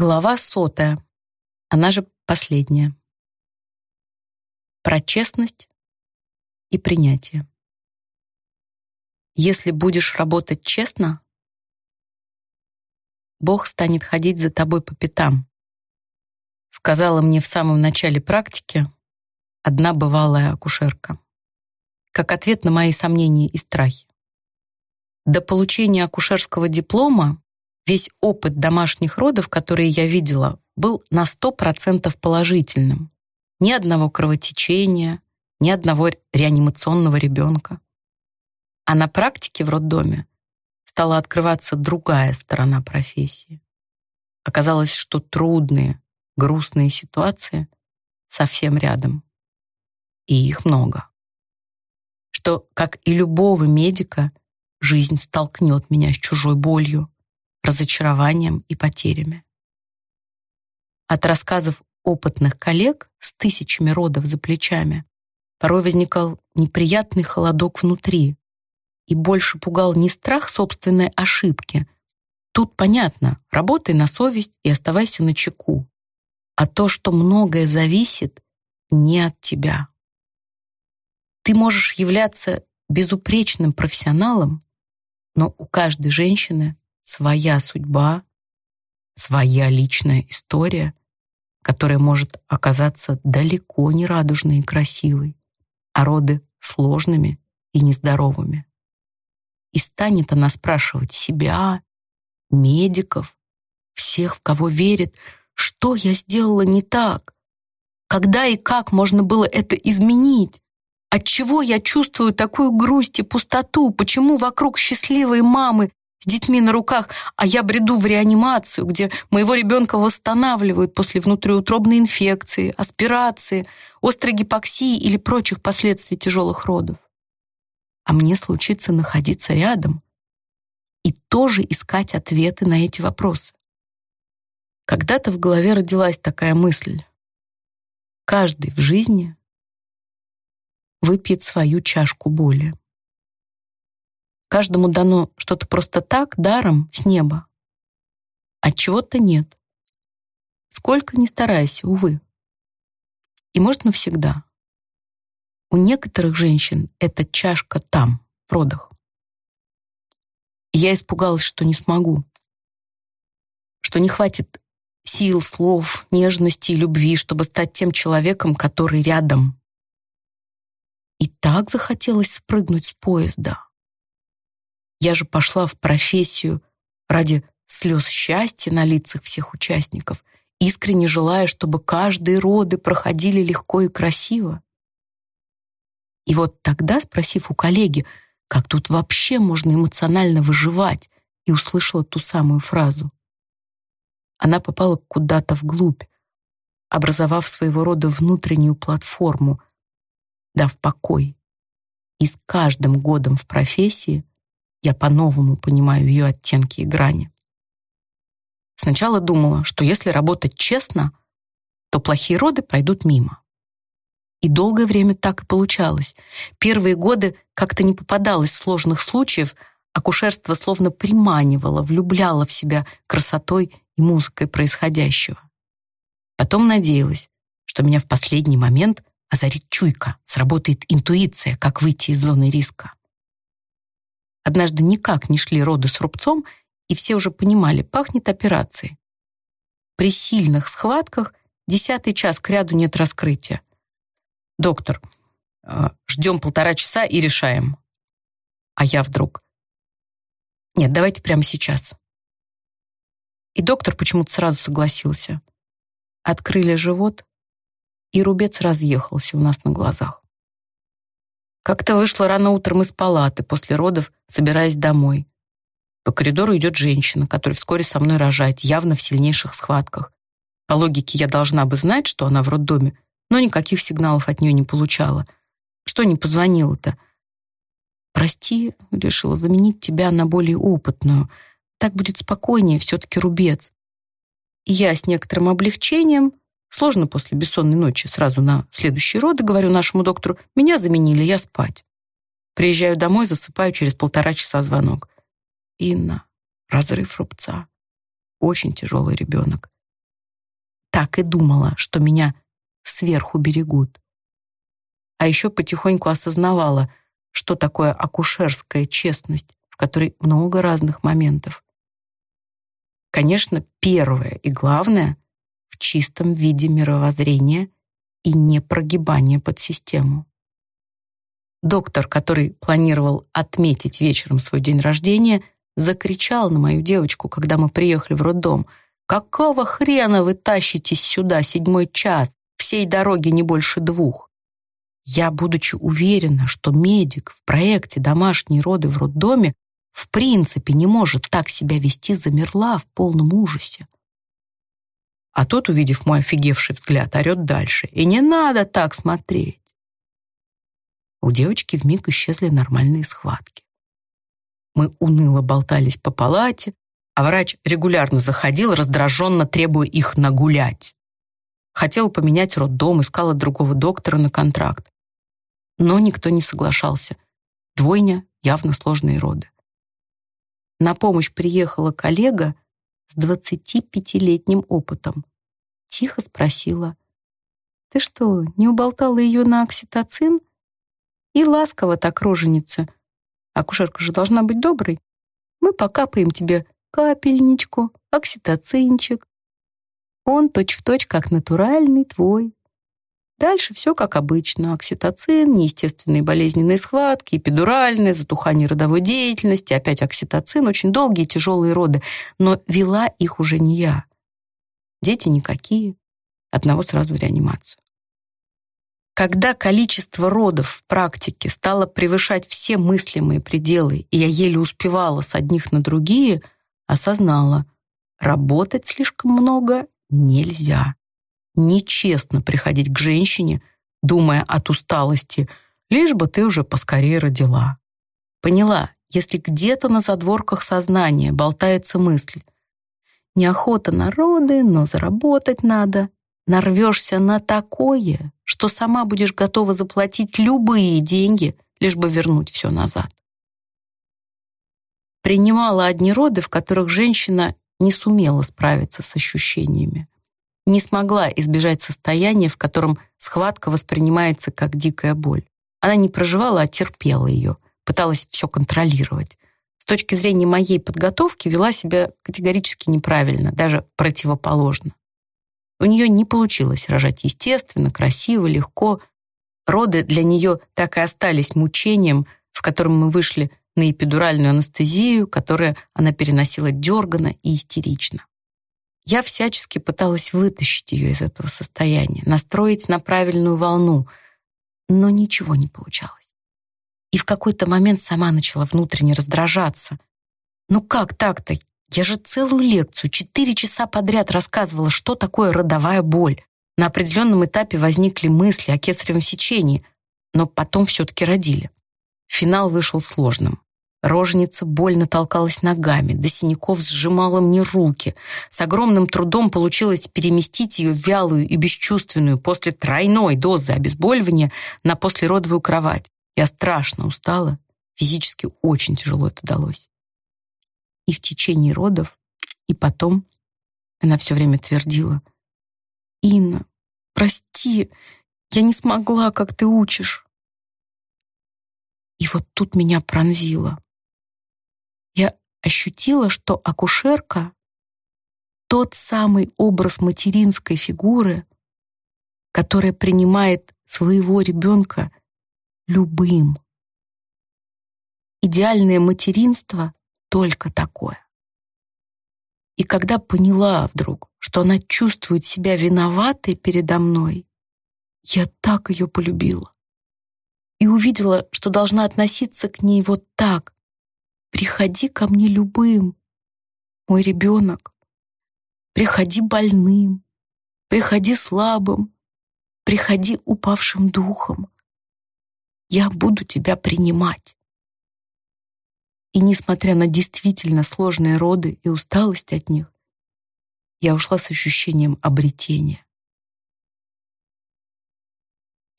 Глава сотая, она же последняя. Про честность и принятие. Если будешь работать честно, Бог станет ходить за тобой по пятам. Сказала мне в самом начале практики одна бывалая акушерка. Как ответ на мои сомнения и страхи. До получения акушерского диплома весь опыт домашних родов, которые я видела, был на 100% положительным. Ни одного кровотечения, ни одного реанимационного ребенка. А на практике в роддоме стала открываться другая сторона профессии. Оказалось, что трудные, грустные ситуации совсем рядом. И их много. Что, как и любого медика, жизнь столкнет меня с чужой болью, разочарованием и потерями. От рассказов опытных коллег с тысячами родов за плечами порой возникал неприятный холодок внутри, и больше пугал не страх собственной ошибки. Тут понятно, работай на совесть и оставайся на чеку. А то, что многое зависит не от тебя. Ты можешь являться безупречным профессионалом, но у каждой женщины своя судьба, своя личная история, которая может оказаться далеко не радужной и красивой, а роды сложными и нездоровыми. И станет она спрашивать себя, медиков, всех, в кого верит, что я сделала не так, когда и как можно было это изменить, отчего я чувствую такую грусть и пустоту, почему вокруг счастливые мамы с детьми на руках, а я бреду в реанимацию, где моего ребенка восстанавливают после внутриутробной инфекции, аспирации, острой гипоксии или прочих последствий тяжелых родов а мне случится находиться рядом и тоже искать ответы на эти вопросы. Когда-то в голове родилась такая мысль. Каждый в жизни выпьет свою чашку боли. Каждому дано что-то просто так, даром, с неба. А чего-то нет. Сколько ни старайся, увы. И может навсегда. У некоторых женщин эта чашка там, в родах. я испугалась, что не смогу. Что не хватит сил, слов, нежности и любви, чтобы стать тем человеком, который рядом. И так захотелось спрыгнуть с поезда. Я же пошла в профессию ради слез счастья на лицах всех участников, искренне желая, чтобы каждые роды проходили легко и красиво. И вот тогда, спросив у коллеги, как тут вообще можно эмоционально выживать, и услышала ту самую фразу. Она попала куда-то вглубь, образовав своего рода внутреннюю платформу, дав покой. И с каждым годом в профессии я по-новому понимаю ее оттенки и грани. Сначала думала, что если работать честно, то плохие роды пройдут мимо. И долгое время так и получалось. Первые годы как-то не попадалось сложных случаев, акушерство словно приманивало, влюбляло в себя красотой и музыкой происходящего. Потом надеялась, что меня в последний момент озарит чуйка, сработает интуиция, как выйти из зоны риска. Однажды никак не шли роды с рубцом, и все уже понимали, пахнет операцией. При сильных схватках десятый час кряду нет раскрытия доктор, э, ждем полтора часа и решаем. А я вдруг, нет, давайте прямо сейчас. И доктор почему-то сразу согласился. Открыли живот, и рубец разъехался у нас на глазах. Как-то вышла рано утром из палаты после родов, собираясь домой. По коридору идет женщина, которая вскоре со мной рожает, явно в сильнейших схватках. По логике я должна бы знать, что она в роддоме, но никаких сигналов от нее не получала. Что не позвонила-то? «Прости», — решила заменить тебя на более опытную. Так будет спокойнее, все-таки рубец. И я с некоторым облегчением, сложно после бессонной ночи, сразу на следующие роды, говорю нашему доктору, меня заменили, я спать. Приезжаю домой, засыпаю, через полтора часа звонок. Инна, разрыв рубца. Очень тяжелый ребенок. так и думала, что меня сверху берегут. А еще потихоньку осознавала, что такое акушерская честность, в которой много разных моментов. Конечно, первое и главное чистом виде мировоззрения и не прогибание под систему. Доктор, который планировал отметить вечером свой день рождения, закричал на мою девочку, когда мы приехали в роддом. «Какого хрена вы тащитесь сюда седьмой час? Всей дороги не больше двух». Я, будучи уверена, что медик в проекте «Домашние роды в роддоме» в принципе не может так себя вести, замерла в полном ужасе. А тот, увидев мой офигевший взгляд, орет дальше. «И не надо так смотреть!» У девочки вмиг исчезли нормальные схватки. Мы уныло болтались по палате, а врач регулярно заходил, раздраженно требуя их нагулять. Хотел поменять роддом, искала другого доктора на контракт. Но никто не соглашался. Двойня — явно сложные роды. На помощь приехала коллега с 25-летним опытом. Тихо спросила, «Ты что, не уболтала ее на окситоцин?» И ласково так роженица — Акушерка же должна быть доброй. Мы покапаем тебе капельничку, окситоцинчик. Он точь-в-точь точь как натуральный твой. Дальше все как обычно. Окситоцин, неестественные болезненные схватки, эпидуральное, затухание родовой деятельности, опять окситоцин, очень долгие тяжелые роды. Но вела их уже не я. Дети никакие. Одного сразу в реанимацию. Когда количество родов в практике стало превышать все мыслимые пределы, и я еле успевала с одних на другие, осознала, работать слишком много нельзя. Нечестно приходить к женщине, думая от усталости, лишь бы ты уже поскорее родила. Поняла, если где-то на задворках сознания болтается мысль, неохота на роды, но заработать надо, нарвешься на такое, что сама будешь готова заплатить любые деньги, лишь бы вернуть все назад. Принимала одни роды, в которых женщина не сумела справиться с ощущениями. Не смогла избежать состояния, в котором схватка воспринимается как дикая боль. Она не проживала, а терпела ее, пыталась все контролировать. С точки зрения моей подготовки вела себя категорически неправильно, даже противоположно. У нее не получилось рожать естественно, красиво, легко. Роды для нее так и остались мучением, в котором мы вышли на эпидуральную анестезию, которую она переносила дерганно и истерично. Я всячески пыталась вытащить ее из этого состояния, настроить на правильную волну, но ничего не получалось. И в какой-то момент сама начала внутренне раздражаться. Ну как так-то? Я же целую лекцию, четыре часа подряд рассказывала, что такое родовая боль. На определенном этапе возникли мысли о кесаревом сечении, но потом все-таки родили. Финал вышел сложным. Роженица больно толкалась ногами, до синяков сжимала мне руки. С огромным трудом получилось переместить ее вялую и бесчувственную после тройной дозы обезболивания на послеродовую кровать. Я страшно устала, физически очень тяжело это далось и в течение родов, и потом она все время твердила. «Инна, прости, я не смогла, как ты учишь». И вот тут меня пронзило. Я ощутила, что акушерка — тот самый образ материнской фигуры, которая принимает своего ребенка любым. Идеальное материнство только такое. И когда поняла вдруг, что она чувствует себя виноватой передо мной, я так ее полюбила. И увидела, что должна относиться к ней вот так. Приходи ко мне любым, мой ребенок. Приходи больным, приходи слабым, приходи упавшим духом. Я буду тебя принимать. И несмотря на действительно сложные роды и усталость от них, я ушла с ощущением обретения.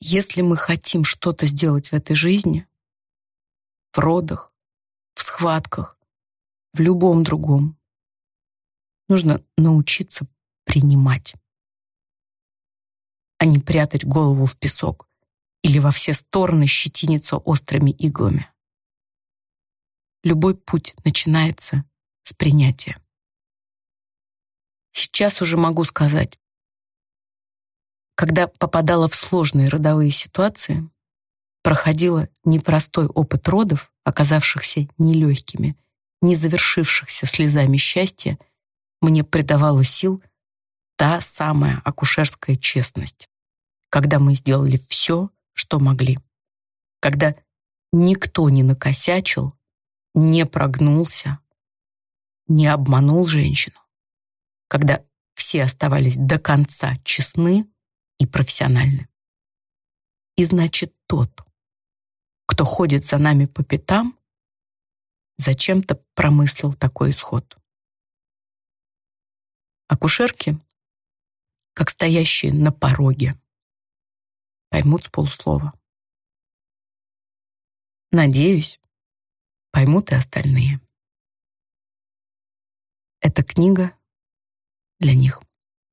Если мы хотим что-то сделать в этой жизни, в родах, схватках, в любом другом, нужно научиться принимать. а не прятать голову в песок или во все стороны щетиниться острыми иглами. Любой путь начинается с принятия. Сейчас уже могу сказать, когда попадала в сложные родовые ситуации, проходила непростой опыт родов, оказавшихся нелегкими, не завершившихся слезами счастья, мне придавала сил та самая акушерская честность, когда мы сделали все, что могли, когда никто не накосячил, не прогнулся, не обманул женщину, когда все оставались до конца честны и профессиональны. И значит, тот, кто ходит за нами по пятам, зачем-то промыслил такой исход. Акушерки, как стоящие на пороге, поймут с полуслова. Надеюсь, поймут и остальные. Эта книга для них.